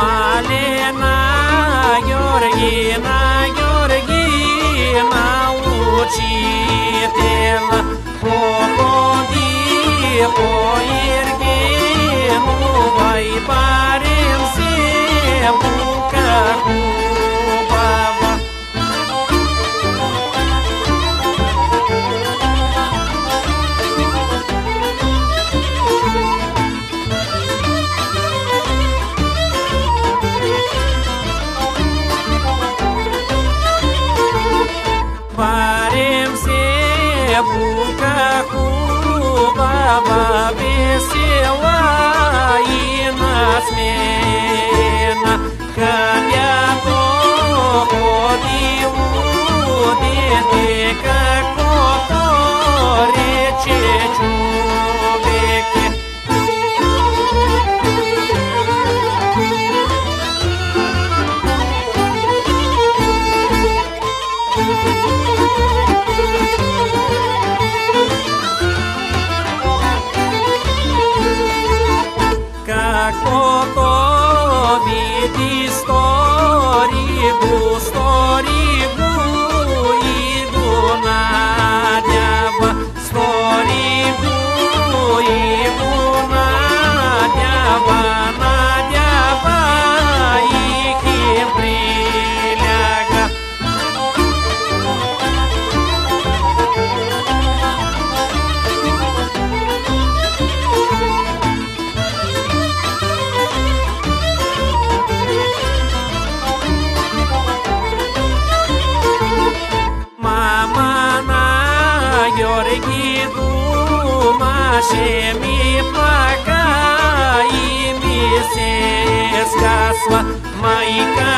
Malena Gheorghina Gheorghina Ucitela Polodi Poirghinu Vai parem Яблоко Куба, бабе села и на. Socorre de história e горькі думаши ми пока и месяц гасла маяка.